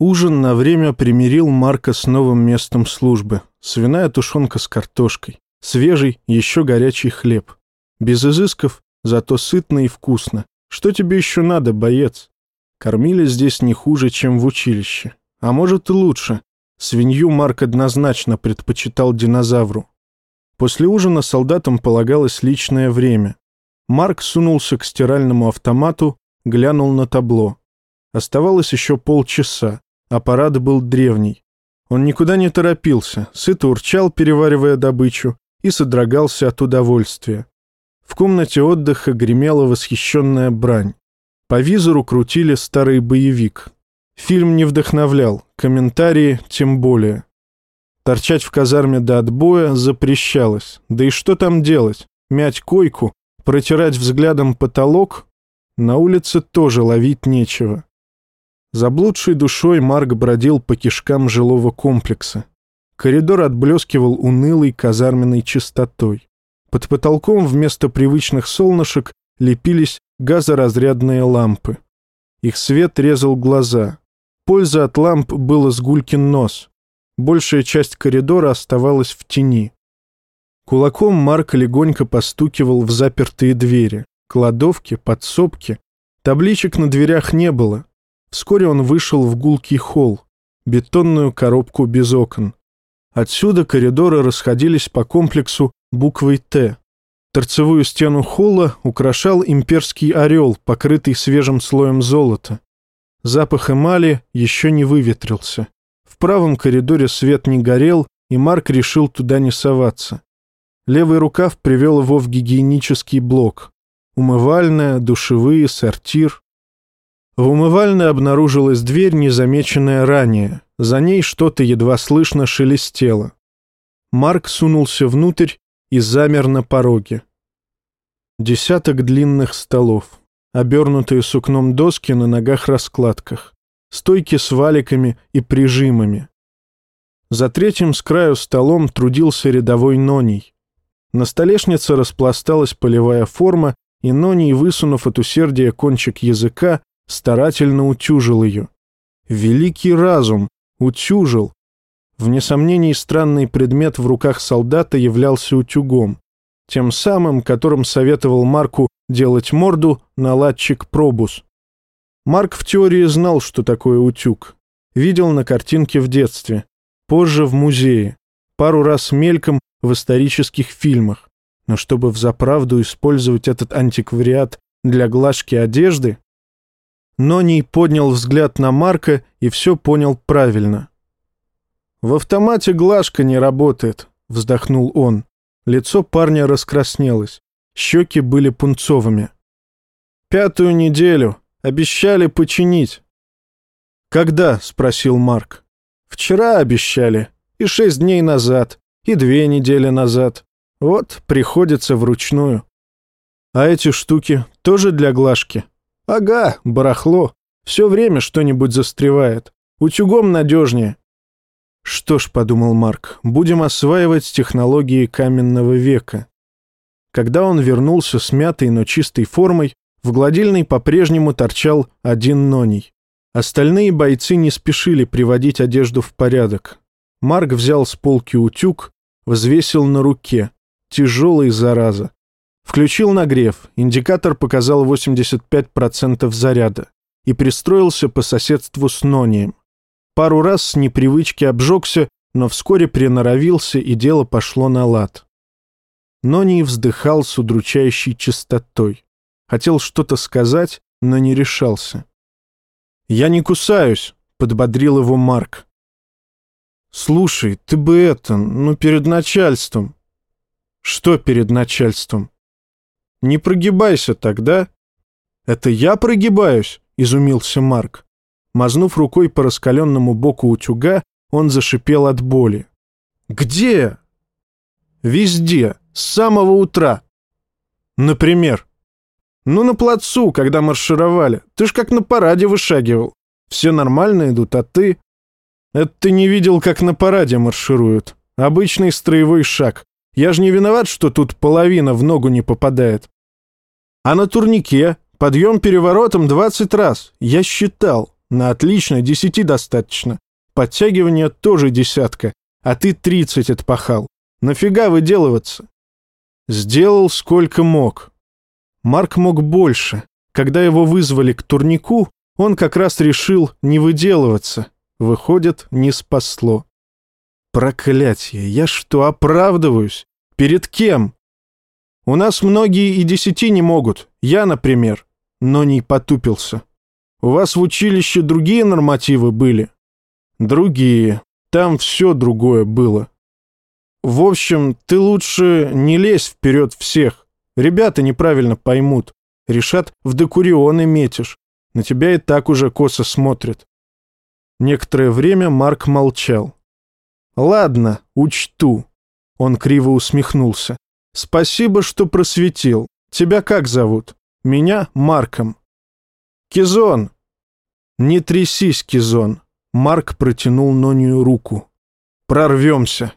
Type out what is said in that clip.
Ужин на время примирил Марка с новым местом службы. Свиная тушенка с картошкой, свежий, еще горячий хлеб. Без изысков, зато сытно и вкусно. Что тебе еще надо, боец? Кормили здесь не хуже, чем в училище. А может и лучше. Свинью Марк однозначно предпочитал динозавру. После ужина солдатам полагалось личное время. Марк сунулся к стиральному автомату, глянул на табло. Оставалось еще полчаса. Аппарат был древний. Он никуда не торопился, сыто урчал, переваривая добычу, и содрогался от удовольствия. В комнате отдыха гремела восхищенная брань. По визору крутили старый боевик. Фильм не вдохновлял, комментарии тем более. Торчать в казарме до отбоя запрещалось. Да и что там делать? Мять койку? Протирать взглядом потолок? На улице тоже ловить нечего. Заблудшей душой Марк бродил по кишкам жилого комплекса. Коридор отблескивал унылой казарменной чистотой. Под потолком вместо привычных солнышек лепились газоразрядные лампы. Их свет резал глаза. Польза от ламп была сгулькин нос. Большая часть коридора оставалась в тени. Кулаком Марк легонько постукивал в запертые двери. Кладовки, подсобки. Табличек на дверях не было. Вскоре он вышел в гулкий холл, бетонную коробку без окон. Отсюда коридоры расходились по комплексу буквой «Т». Торцевую стену холла украшал имперский орел, покрытый свежим слоем золота. Запах эмали еще не выветрился. В правом коридоре свет не горел, и Марк решил туда не соваться. Левый рукав привел его в гигиенический блок. Умывальная, душевые, сортир. В умывальной обнаружилась дверь, незамеченная ранее. За ней что-то едва слышно шелестело. Марк сунулся внутрь и замер на пороге. Десяток длинных столов, обернутые сукном доски на ногах-раскладках, стойки с валиками и прижимами. За третьим с краю столом трудился рядовой ноний. На столешнице распласталась полевая форма, и ноний, высунув от усердия кончик языка, старательно утюжил ее. Великий разум утюжил. Вне сомнений, странный предмет в руках солдата являлся утюгом, тем самым, которым советовал Марку делать морду наладчик Пробус. Марк в теории знал, что такое утюг. Видел на картинке в детстве, позже в музее, пару раз мельком в исторических фильмах. Но чтобы взаправду использовать этот антиквариат для глажки одежды, Ноний поднял взгляд на Марка и все понял правильно. «В автомате глажка не работает», — вздохнул он. Лицо парня раскраснелось. Щеки были пунцовыми. «Пятую неделю. Обещали починить». «Когда?» — спросил Марк. «Вчера обещали. И шесть дней назад. И две недели назад. Вот, приходится вручную». «А эти штуки тоже для глажки?» «Ага, барахло. Все время что-нибудь застревает. Утюгом надежнее». «Что ж», — подумал Марк, — «будем осваивать технологии каменного века». Когда он вернулся с мятой, но чистой формой, в гладильной по-прежнему торчал один ноний. Остальные бойцы не спешили приводить одежду в порядок. Марк взял с полки утюг, взвесил на руке. Тяжелый, зараза. Включил нагрев, индикатор показал 85% заряда и пристроился по соседству с Нонием. Пару раз с непривычки обжегся, но вскоре приноровился, и дело пошло на лад. Ноний вздыхал с удручающей чистотой. Хотел что-то сказать, но не решался. «Я не кусаюсь», — подбодрил его Марк. «Слушай, ты бы это, ну, перед начальством». «Что перед начальством?» Не прогибайся тогда. Это я прогибаюсь, изумился Марк. Мазнув рукой по раскаленному боку утюга, он зашипел от боли. Где? Везде, с самого утра. Например? Ну, на плацу, когда маршировали. Ты ж как на параде вышагивал. Все нормально идут, а ты... Это ты не видел, как на параде маршируют. Обычный строевой шаг. Я же не виноват, что тут половина в ногу не попадает. А на турнике подъем переворотом 20 раз. Я считал. На отлично, десяти достаточно. Подтягивание тоже десятка, а ты тридцать отпахал. Нафига выделываться? Сделал сколько мог. Марк мог больше. Когда его вызвали к турнику, он как раз решил не выделываться. Выходит, не спасло. Проклятье, я что, оправдываюсь? Перед кем? У нас многие и десяти не могут. Я, например. Но не потупился. У вас в училище другие нормативы были? Другие. Там все другое было. В общем, ты лучше не лезь вперед всех. Ребята неправильно поймут. Решат, в декурионы метишь. На тебя и так уже косо смотрят. Некоторое время Марк молчал. «Ладно, учту». Он криво усмехнулся. «Спасибо, что просветил. Тебя как зовут?» «Меня Марком». «Кизон!» «Не трясись, Кизон!» Марк протянул Нонию руку. «Прорвемся!»